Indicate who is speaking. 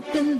Speaker 1: open